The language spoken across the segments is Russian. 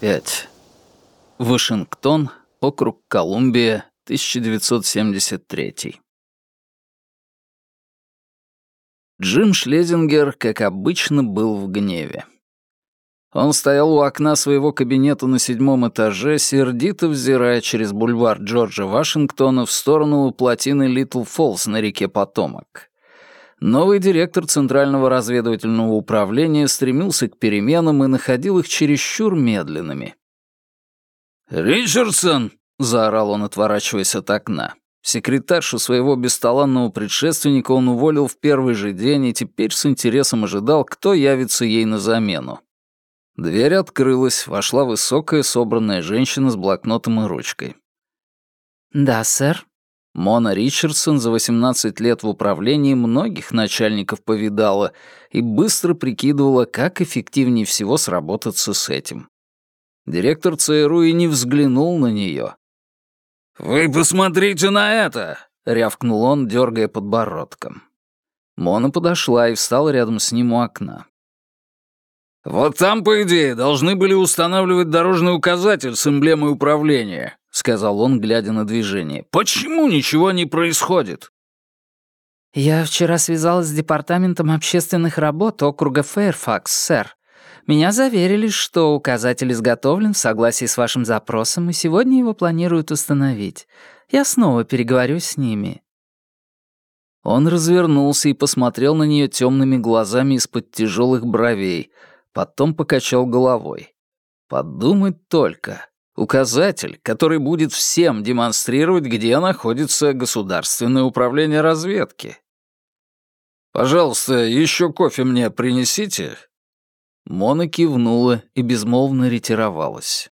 5. Вашингтон, округ Колумбия, 1973. Джим Шлезингер, как обычно, был в гневе. Он стоял у окна своего кабинета на седьмом этаже, сердито взирая через бульвар Джорджа Вашингтона в сторону плотины Литл Фоллс на реке Потомак. Новый директор Центрального разведывательного управления стремился к переменам и находил их чересчур медленными. «Ричардсон!» — заорал он, отворачиваясь от окна. Секретаршу своего бесталанного предшественника он уволил в первый же день и теперь с интересом ожидал, кто явится ей на замену. Дверь открылась, вошла высокая собранная женщина с блокнотом и ручкой. «Да, сэр», Мона Ричардсон за 18 лет в управлении многих начальников повидала и быстро прикидывала, как эффективнее всего сработаться с этим. Директор ЦРУ и не взглянул на нее. «Вы посмотрите на это!» — рявкнул он, дергая подбородком. Мона подошла и встала рядом с ним у окна. «Вот там, по идее, должны были устанавливать дорожный указатель с эмблемой управления», — сказал он, глядя на движение. «Почему ничего не происходит?» «Я вчера связалась с Департаментом общественных работ округа Фэйрфакс, сэр. Меня заверили, что указатель изготовлен в согласии с вашим запросом, и сегодня его планируют установить. Я снова переговорю с ними». Он развернулся и посмотрел на нее темными глазами из-под тяжелых бровей — потом покачал головой. Подумать только. Указатель, который будет всем демонстрировать, где находится Государственное управление разведки. «Пожалуйста, еще кофе мне принесите?» Мона кивнула и безмолвно ретировалась.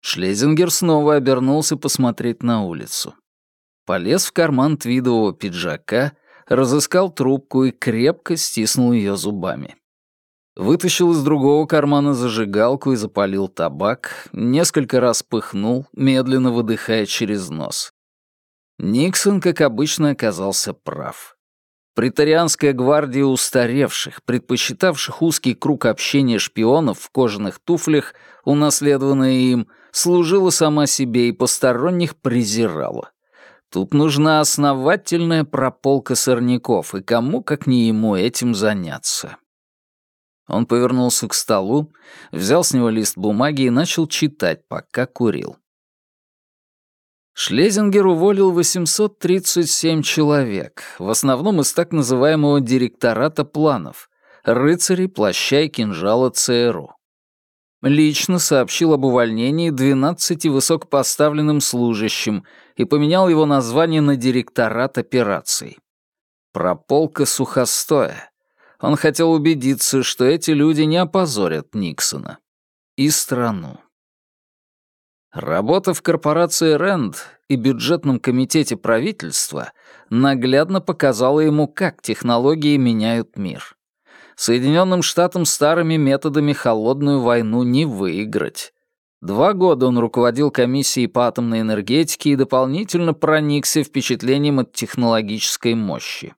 Шлезингер снова обернулся посмотреть на улицу. Полез в карман твидового пиджака, разыскал трубку и крепко стиснул ее зубами. Вытащил из другого кармана зажигалку и запалил табак, несколько раз пыхнул, медленно выдыхая через нос. Никсон, как обычно, оказался прав. Притарианская гвардия устаревших, предпочитавших узкий круг общения шпионов в кожаных туфлях, унаследованная им, служила сама себе и посторонних презирала. Тут нужна основательная прополка сорняков, и кому, как не ему, этим заняться. Он повернулся к столу, взял с него лист бумаги и начал читать, пока курил. Шлезингер уволил 837 человек, в основном из так называемого директората планов, рыцарей, плаща и кинжала ЦРУ. Лично сообщил об увольнении 12 высокопоставленным служащим и поменял его название на директорат операций. Прополка сухостоя, он хотел убедиться, что эти люди не опозорят Никсона и страну. Работа в корпорации Рэнд и бюджетном комитете правительства наглядно показала ему, как технологии меняют мир. Соединенным Штатам старыми методами холодную войну не выиграть. Два года он руководил комиссией по атомной энергетике и дополнительно проникся впечатлением от технологической мощи.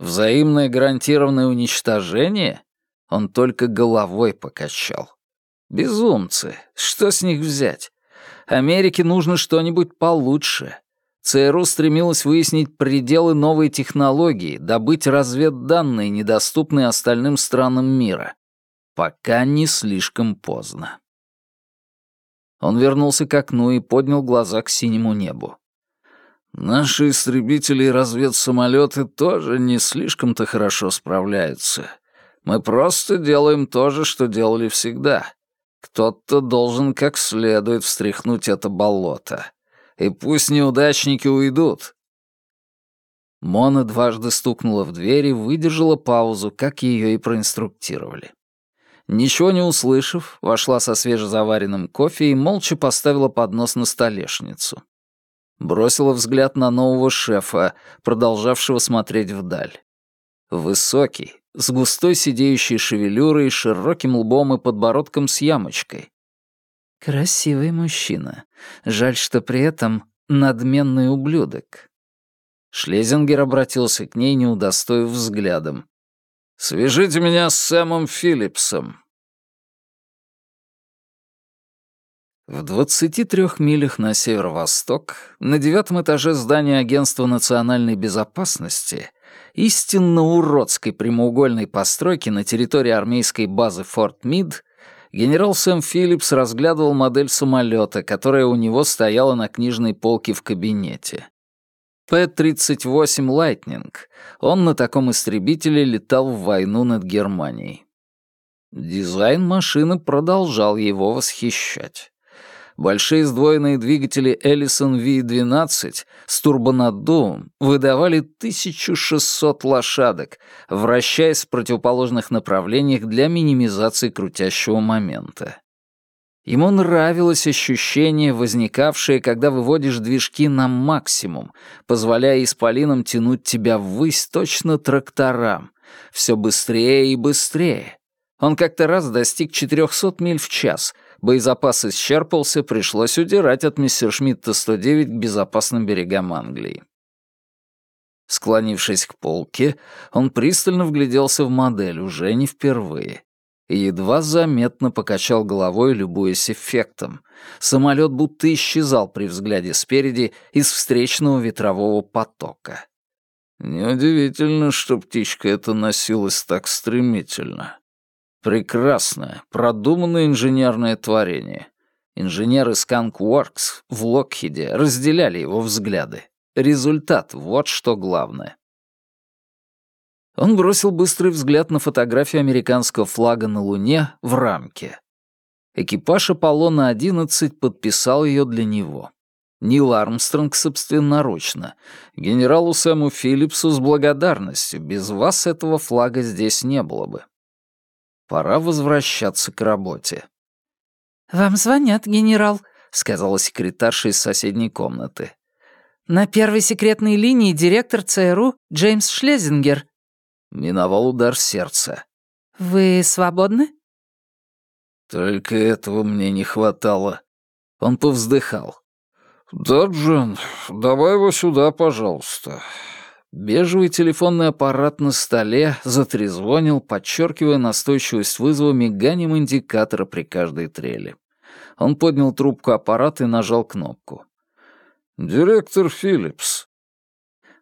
Взаимное гарантированное уничтожение? Он только головой покачал. Безумцы, что с них взять? Америке нужно что-нибудь получше. ЦРУ стремилась выяснить пределы новой технологии, добыть разведданные, недоступные остальным странам мира. Пока не слишком поздно. Он вернулся к окну и поднял глаза к синему небу. Наши истребители и разведсамолеты тоже не слишком-то хорошо справляются. Мы просто делаем то же, что делали всегда. Кто-то должен как следует встряхнуть это болото. И пусть неудачники уйдут. Мона дважды стукнула в дверь и выдержала паузу, как ее и проинструктировали. Ничего не услышав, вошла со свежезаваренным кофе и молча поставила поднос на столешницу. Бросила взгляд на нового шефа, продолжавшего смотреть вдаль. Высокий, с густой сидеющей шевелюрой, широким лбом и подбородком с ямочкой. Красивый мужчина. Жаль, что при этом надменный ублюдок. Шлезингер обратился к ней, не удостоив взглядом. «Свяжите меня с Сэмом Филлипсом. В 23 милях на северо-восток, на девятом этаже здания Агентства национальной безопасности, истинно уродской прямоугольной постройки на территории армейской базы Форт Мид, генерал Сэм Филлипс разглядывал модель самолета, которая у него стояла на книжной полке в кабинете. П-38 «Лайтнинг». Он на таком истребителе летал в войну над Германией. Дизайн машины продолжал его восхищать. Большие сдвоенные двигатели Allison V12 с турбонаддувом выдавали 1600 лошадок, вращаясь в противоположных направлениях для минимизации крутящего момента. Ему нравилось ощущение, возникавшее, когда выводишь движки на максимум, позволяя исполинам тянуть тебя ввысь точно тракторам. Все быстрее и быстрее. Он как-то раз достиг 400 миль в час — Боезапас исчерпался, пришлось удирать от Мессершмитта 109 к безопасным берегам Англии. Склонившись к полке, он пристально вгляделся в модель, уже не впервые. И едва заметно покачал головой, любуясь эффектом. Самолет будто исчезал при взгляде спереди из встречного ветрового потока. Неудивительно, что птичка эта носилась так стремительно. Прекрасное, продуманное инженерное творение. Инженеры Skunk Works в Локхиде разделяли его взгляды. Результат — вот что главное. Он бросил быстрый взгляд на фотографию американского флага на Луне в рамке. Экипаж Аполлона-11 подписал ее для него. Нил Армстронг собственноручно. Генералу Сэму Филлипсу с благодарностью. Без вас этого флага здесь не было бы. Пора возвращаться к работе. «Вам звонят, генерал», — сказала секретарша из соседней комнаты. «На первой секретной линии директор ЦРУ Джеймс Шлезингер». Миновал удар сердца. «Вы свободны?» «Только этого мне не хватало». Он повздыхал. «Да, Джен, давай его сюда, пожалуйста. Бежевый телефонный аппарат на столе затрезвонил, подчеркивая настойчивость вызова миганием индикатора при каждой трели. Он поднял трубку аппарата и нажал кнопку. «Директор Филлипс».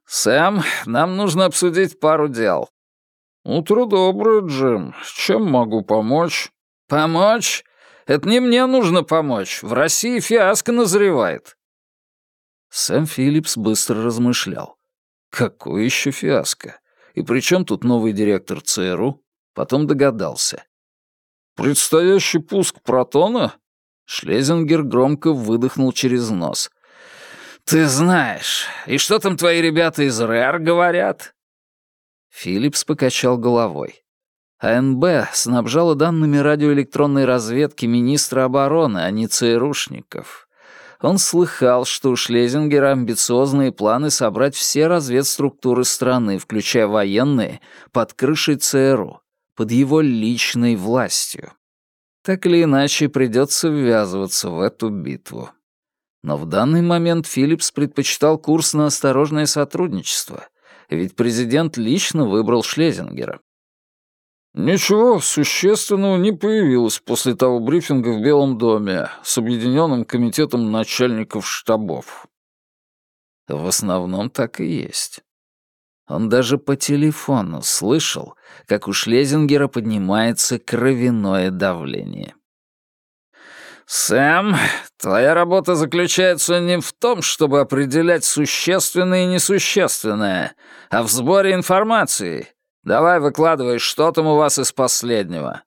«Сэм, нам нужно обсудить пару дел». «Утро доброе, Джим. Чем могу помочь?» «Помочь? Это не мне нужно помочь. В России фиаско назревает». Сэм Филлипс быстро размышлял. Какое еще фиаско? И при чем тут новый директор ЦРУ? Потом догадался. «Предстоящий пуск протона?» Шлезингер громко выдохнул через нос. «Ты знаешь. И что там твои ребята из РЭР говорят?» Филлипс покачал головой. АНБ снабжала данными радиоэлектронной разведки министра обороны, а не ЦРУшников. Он слыхал, что у Шлезингера амбициозные планы собрать все разведструктуры страны, включая военные, под крышей ЦРУ, под его личной властью. Так или иначе, придется ввязываться в эту битву. Но в данный момент Филлипс предпочитал курс на осторожное сотрудничество, ведь президент лично выбрал Шлезингера. Ничего существенного не появилось после того брифинга в Белом доме с Объединенным комитетом начальников штабов. В основном так и есть. Он даже по телефону слышал, как у Шлезингера поднимается кровяное давление. «Сэм, твоя работа заключается не в том, чтобы определять существенное и несущественное, а в сборе информации Давай выкладывай, что там у вас из последнего».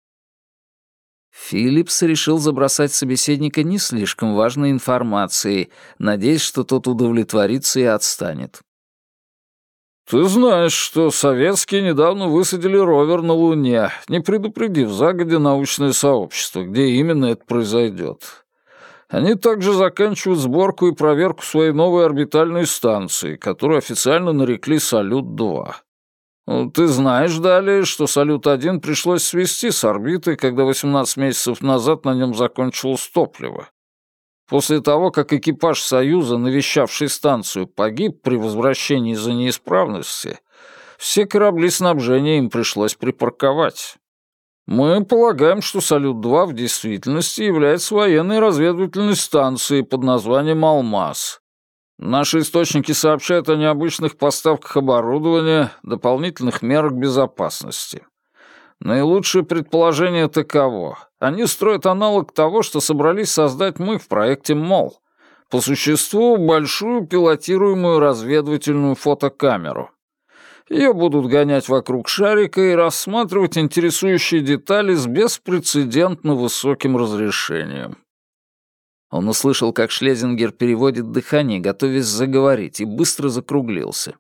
Филлипс решил забросать собеседника не слишком важной информацией, надеясь, что тот удовлетворится и отстанет. «Ты знаешь, что советские недавно высадили ровер на Луне, не предупредив загодя научное сообщество, где именно это произойдет. Они также заканчивают сборку и проверку своей новой орбитальной станции, которую официально нарекли «Салют-2». Ну, ты знаешь далее, что «Салют-1» пришлось свести с орбиты, когда 18 месяцев назад на нем закончилось топливо. После того, как экипаж «Союза», навещавший станцию, погиб при возвращении из-за неисправности, все корабли снабжения им пришлось припарковать. Мы полагаем, что «Салют-2» в действительности является военной разведывательной станцией под названием «Алмаз». Наши источники сообщают о необычных поставках оборудования, дополнительных мерах безопасности. Наилучшее предположение таково. Они строят аналог того, что собрались создать мы в проекте МОЛ. По существу, большую пилотируемую разведывательную фотокамеру. Ее будут гонять вокруг шарика и рассматривать интересующие детали с беспрецедентно высоким разрешением. Он услышал, как Шлезингер переводит дыхание, готовясь заговорить, и быстро закруглился.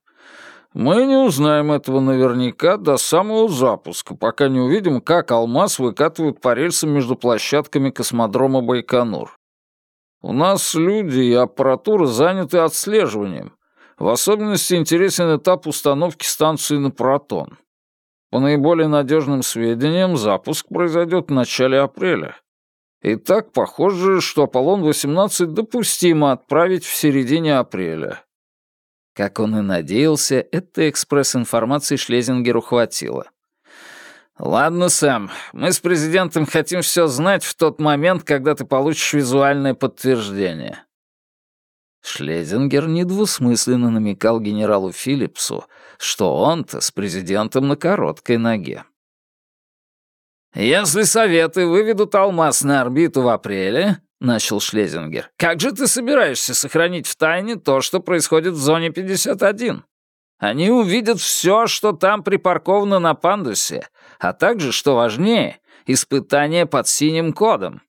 «Мы не узнаем этого наверняка до самого запуска, пока не увидим, как алмаз выкатывают по рельсам между площадками космодрома Байконур. У нас люди и аппаратура заняты отслеживанием, в особенности интересен этап установки станции на протон. По наиболее надежным сведениям, запуск произойдет в начале апреля. И так похоже, что Аполлон-18 допустимо отправить в середине апреля. Как он и надеялся, этой экспресс-информации Шлезингеру хватило. «Ладно, Сэм, мы с президентом хотим все знать в тот момент, когда ты получишь визуальное подтверждение. Шлезингер недвусмысленно намекал генералу Филлипсу, что он-то с президентом на короткой ноге. «Если Советы выведут алмаз на орбиту в апреле», — начал Шлезингер, «как же ты собираешься сохранить в тайне то, что происходит в зоне 51? Они увидят все, что там припарковано на пандусе, а также, что важнее, испытания под синим кодом.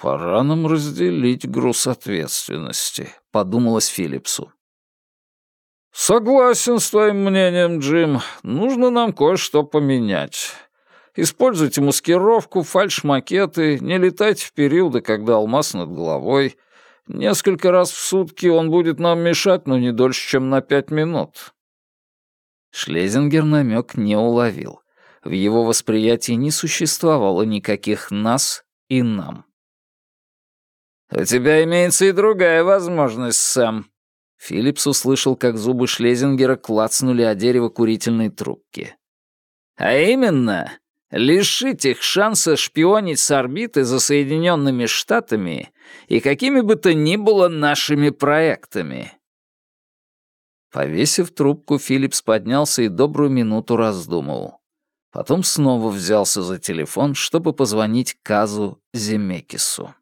«Пора нам разделить груз ответственности», — подумалось Филлипсу. «Согласен с твоим мнением, Джим. Нужно нам кое-что поменять. Используйте маскировку, фальш-макеты, не летайте в периоды, когда алмаз над головой. Несколько раз в сутки он будет нам мешать, но не дольше, чем на пять минут». Шлезингер намек не уловил. В его восприятии не существовало никаких «нас» и «нам». «У тебя имеется и другая возможность, Сэм». Филлипс услышал, как зубы Шлезингера клацнули о дерево курительной трубки. «А именно, лишить их шанса шпионить с орбиты за Соединенными Штатами и какими бы то ни было нашими проектами». Повесив трубку, Филлипс поднялся и добрую минуту раздумывал. Потом снова взялся за телефон, чтобы позвонить Казу Земекису.